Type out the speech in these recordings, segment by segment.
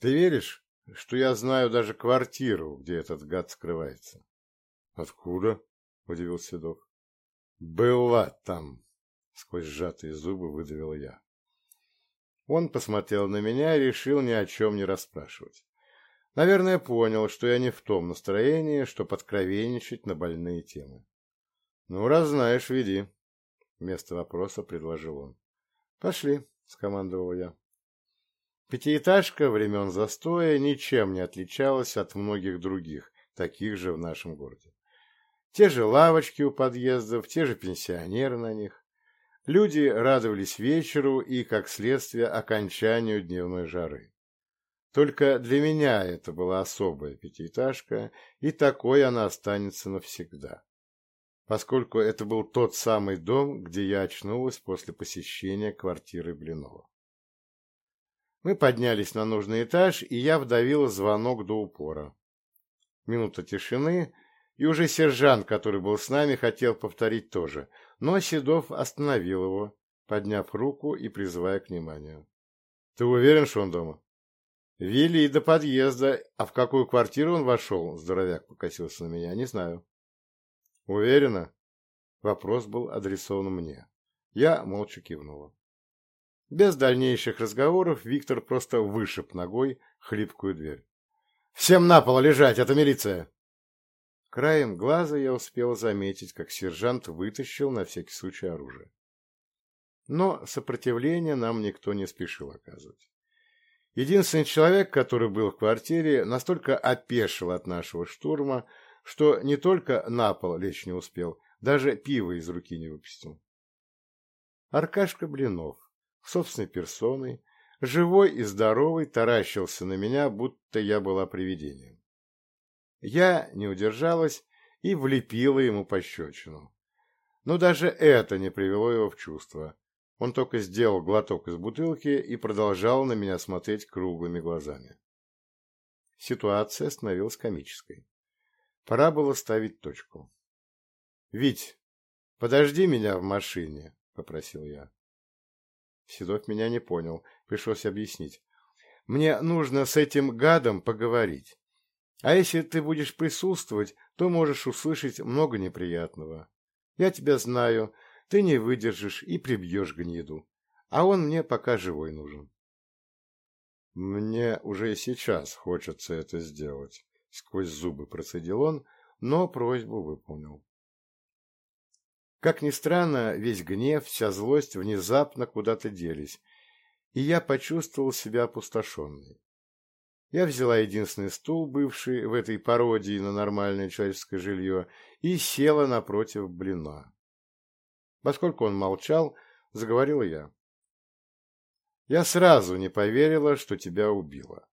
Ты веришь, что я знаю даже квартиру, где этот гад скрывается? — Откуда? — удивился док. — Была там, — сквозь сжатые зубы выдавил я. Он посмотрел на меня и решил ни о чем не расспрашивать. Наверное, понял, что я не в том настроении, что подкровенничать на больные темы. — Ну, раз знаешь, веди, — вместо вопроса предложил он. — Пошли, — скомандовал я. Пятиэтажка, времен застоя, ничем не отличалась от многих других, таких же в нашем городе. Те же лавочки у подъездов, те же пенсионеры на них. Люди радовались вечеру и, как следствие, окончанию дневной жары. Только для меня это была особая пятиэтажка, и такой она останется навсегда, поскольку это был тот самый дом, где я очнулась после посещения квартиры Блинова. Мы поднялись на нужный этаж, и я вдавила звонок до упора. Минута тишины, и уже сержант, который был с нами, хотел повторить тоже, но Седов остановил его, подняв руку и призывая к вниманию. — Ты уверен, что он дома? — Вели до подъезда, а в какую квартиру он вошел, здоровяк покосился на меня, не знаю. «Уверена?» Вопрос был адресован мне. Я молча кивнула. Без дальнейших разговоров Виктор просто вышиб ногой хлипкую дверь. «Всем на пол лежать, это милиция!» Краем глаза я успел заметить, как сержант вытащил на всякий случай оружие. Но сопротивления нам никто не спешил оказывать. Единственный человек, который был в квартире, настолько опешил от нашего штурма, что не только на пол лечь не успел, даже пиво из руки не выпустил. Аркашка Блинов, собственной персоной, живой и здоровый, таращился на меня, будто я была привидением. Я не удержалась и влепила ему пощечину. Но даже это не привело его в чувство. Он только сделал глоток из бутылки и продолжал на меня смотреть круглыми глазами. Ситуация становилась комической. Пора было ставить точку. — Вить, подожди меня в машине, — попросил я. Седов меня не понял, пришлось объяснить. Мне нужно с этим гадом поговорить. А если ты будешь присутствовать, то можешь услышать много неприятного. Я тебя знаю, ты не выдержишь и прибьешь гниду. А он мне пока живой нужен. Мне уже и сейчас хочется это сделать. — сквозь Как ни странно, весь гнев, вся злость внезапно куда-то делись, и я почувствовал себя опустошенной. Я взяла единственный стул, бывший в этой пародии на нормальное человеческое жилье, и села напротив блина. Поскольку он молчал, заговорил я. Я сразу не поверила, что тебя убило.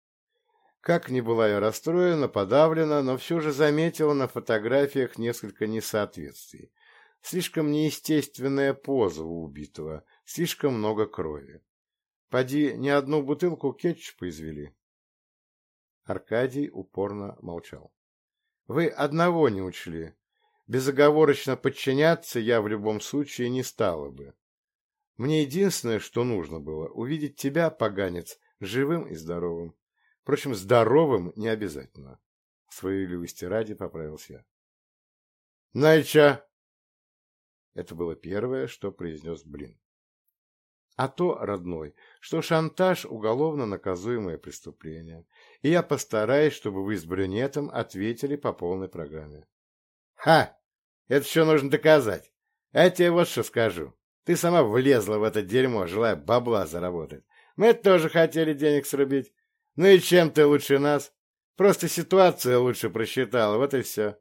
Как ни была я расстроена, подавлена, но все же заметила на фотографиях несколько несоответствий. Слишком неестественная поза у убитого, слишком много крови. Поди, ни одну бутылку кетчупа извели. Аркадий упорно молчал. Вы одного не учли. Безоговорочно подчиняться я в любом случае не стала бы. Мне единственное, что нужно было, увидеть тебя, поганец, живым и здоровым. Впрочем, здоровым не обязательно. Справедливости ради поправился я. Найча! Это было первое, что произнес Блин. А то, родной, что шантаж – уголовно наказуемое преступление, и я постараюсь, чтобы вы с брюнетом ответили по полной программе. Ха! Это все нужно доказать. А я тебе вот что скажу. Ты сама влезла в это дерьмо, желая бабла заработать. Мы тоже хотели денег срубить. Ну и чем ты лучше нас? Просто ситуация лучше просчитала, вот и все.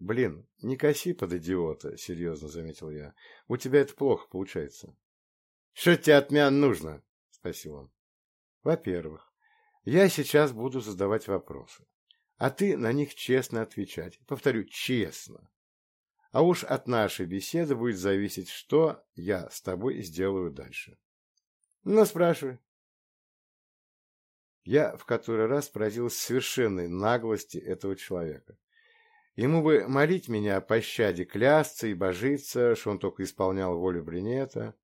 Блин, не коси под идиота, серьезно заметил я. У тебя это плохо получается. Что тебе от меня нужно? Спросил он. Во-первых, я сейчас буду задавать вопросы, а ты на них честно отвечать. Повторю, честно. А уж от нашей беседы будет зависеть, что я с тобой сделаю дальше. Ну, спрашивай. Ему бы молить меня о пощаде, клясться и божиться, что он только исполнял волю бринета.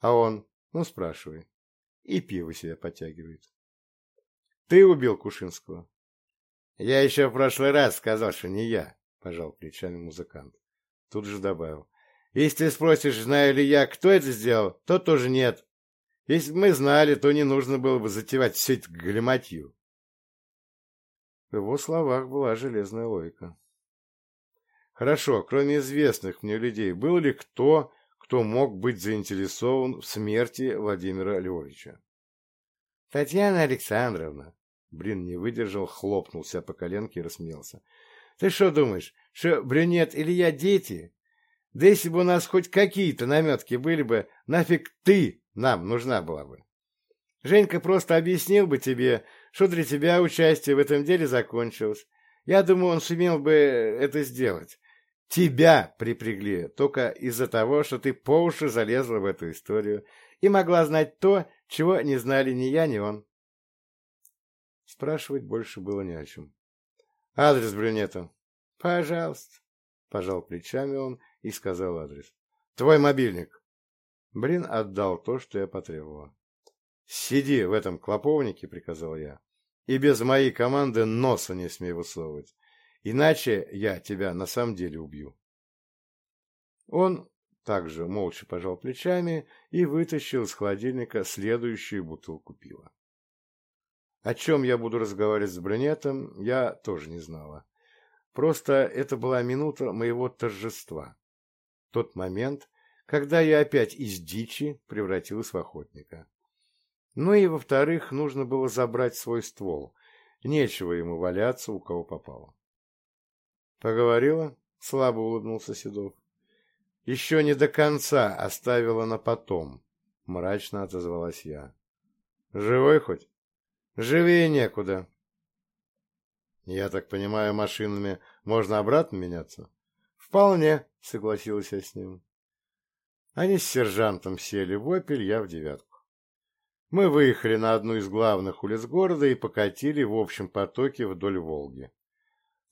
А он, ну спрашивай, и пиво себя подтягивает. Ты убил Кушинского? Я еще в прошлый раз сказал, что не я, пожал плечами музыкант. Тут же добавил. Если спросишь, знаю ли я, кто это сделал, то тоже нет. Если бы мы знали, то не нужно было бы затевать всю эту галиматью. В его словах была железная логика. Хорошо, кроме известных мне людей, был ли кто, кто мог быть заинтересован в смерти Владимира Львовича? Татьяна Александровна, блин, не выдержал, хлопнулся по коленке и рассмеялся. Ты что думаешь, что Брюнет или я дети? Да если бы у нас хоть какие-то наметки были бы, нафиг ты нам нужна была бы. Женька просто объяснил бы тебе, что для тебя участие в этом деле закончилось. Я думаю, он сумел бы это сделать тебя припрягли только из-за того, что ты по уши залезла в эту историю и могла знать то, чего не знали ни я, ни он. Спрашивать больше было не о чем. Адрес брюнета. Пожалуйста. Пожал плечами он и сказал адрес. Твой мобильник. Блин отдал то, что я потребовала. «Сиди в этом клоповнике», — приказал я, — «и без моей команды носа не смей высовывать. иначе я тебя на самом деле убью. Он также молча пожал плечами и вытащил из холодильника следующую бутылку пива. О чем я буду разговаривать с брюнетом, я тоже не знала. Просто это была минута моего торжества. Тот момент, когда я опять из дичи превратилась в охотника. Ну и, во-вторых, нужно было забрать свой ствол. Нечего ему валяться, у кого попало. Поговорила? Слабо улыбнулся Седов. Еще не до конца оставила на потом, мрачно отозвалась я. Живой хоть? Живее некуда. Я так понимаю, машинами можно обратно меняться? Вполне, согласилась я с ним. Они с сержантом сели в «Опель», я в «девятку». Мы выехали на одну из главных улиц города и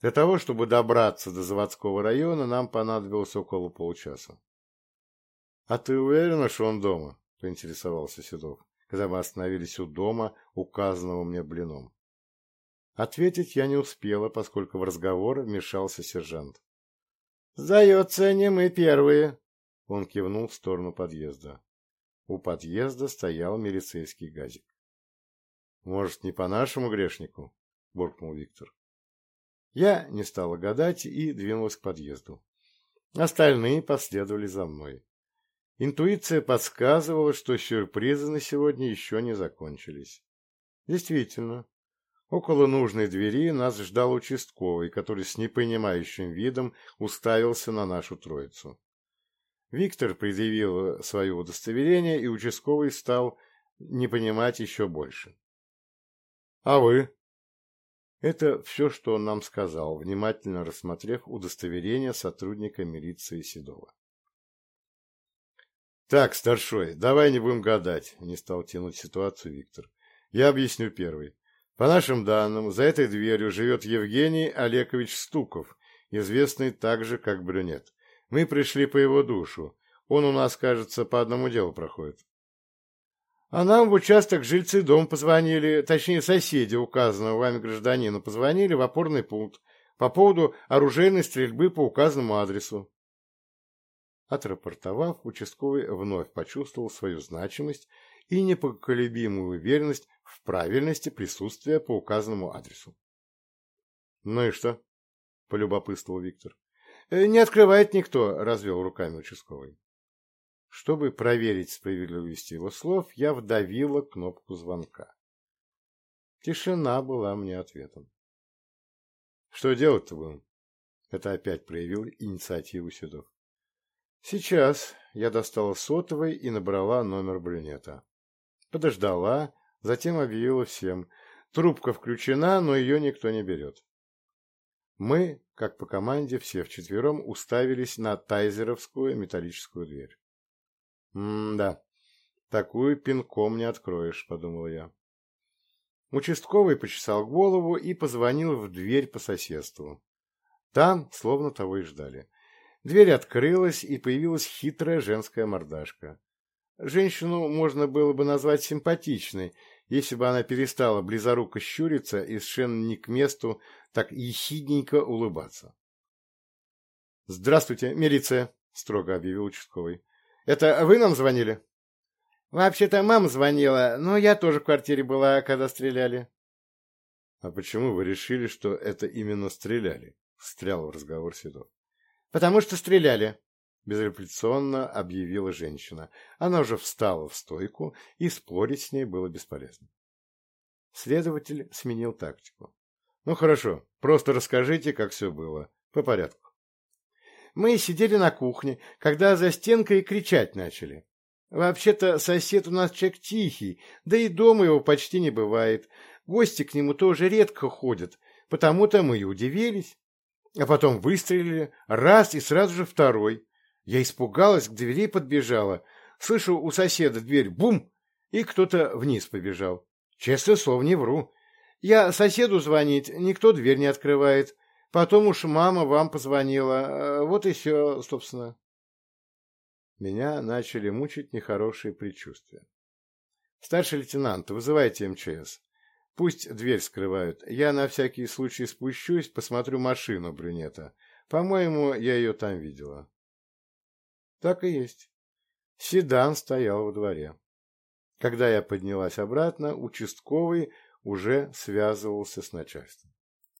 покатили в общем потоке вдоль Волги. Для того, чтобы добраться до заводского района, нам понадобилось около получаса. — А ты уверена, что он дома? — поинтересовался Седов когда мы остановились у дома, указанного мне блином. Ответить я не успела, поскольку в разговор вмешался сержант. «Сдается, не мы первые!» Он кивнул в сторону подъезда. У подъезда стоял милицейский газик. «Может, не по нашему грешнику?» — буркнул Виктор. Я не стала гадать и двинулась к подъезду. Остальные последовали за мной. Интуиция подсказывала, что сюрпризы на сегодня еще не закончились. Действительно, около нужной двери нас ждал участковый, который с непонимающим видом уставился на нашу троицу. Виктор предъявил свое удостоверение, и участковый стал не понимать еще больше. — А вы? Это все, что он нам сказал, внимательно рассмотрев удостоверение сотрудника милиции Седова. «Так, старшой, давай не будем гадать», — не стал тянуть ситуацию Виктор. «Я объясню первый. По нашим данным, за этой дверью живет Евгений Олегович Стуков, известный также как Брюнет. Мы пришли по его душу. Он у нас, кажется, по одному делу проходит». А нам в участок жильцы дом позвонили, точнее соседи указанного вами гражданина позвонили в опорный пункт по поводу оружейной стрельбы по указанному адресу. Отрапортовав, участковый вновь почувствовал свою значимость и непоколебимую уверенность в правильности присутствия по указанному адресу. — Ну и что? — полюбопытствовал Виктор. чтобы проверить справедливость его слов, я вдавила кнопку звонка. Тишина была мне ответом. «Что делать-то будем?» Это опять проявил инициативу Седов. «Сейчас» я достала сотовый и набрала номер брюнета. Подождала, затем объявила всем. Трубка включена, но ее никто не берет. Мы, как по команде, все вчетвером уставились на тайзеровскую металлическую дверь. «Да, такую пинком не откроешь», — подумал я. Участковый почесал голову и позвонил в дверь по соседству. Там словно того и ждали. Дверь открылась, и появилась хитрая женская мордашка. Женщину можно было бы назвать симпатичной, если бы она перестала близоруко щуриться и совершенно не к месту так ехидненько улыбаться. «Здравствуйте, милиция!» — строго объявил участковый. «Это вы нам звонили?» «Вообще-то мама звонила, но я тоже в квартире была, когда стреляли». «А почему вы решили, что это именно стреляли?» — встрял в разговор Седов. «Потому что стреляли», — безрефлекционно объявила женщина. Она мы сидели на кухне, когда за стенкой кричать начали. Вообще-то сосед у нас человек тихий, да и дома его почти не бывает. Гости к нему тоже редко ходят, потому-то мы и удивились. А потом выстрелили, раз и сразу же второй. Я испугалась, к двери подбежала. Слышу у соседа дверь «бум!» и кто-то вниз побежал. Честное слово, не вру. Я соседу звонить, никто дверь не открывает. Потом уж мама вам позвонила. Э, вот и все, собственно. Меня начали мучить нехорошие предчувствия. Старший лейтенант, вызывайте МЧС. Пусть дверь скрывают. Я на всякий случай спущусь, посмотрю машину брюнета. По-моему, я ее там видела. Так и есть. Седан стоял во дворе. Когда я поднялась обратно,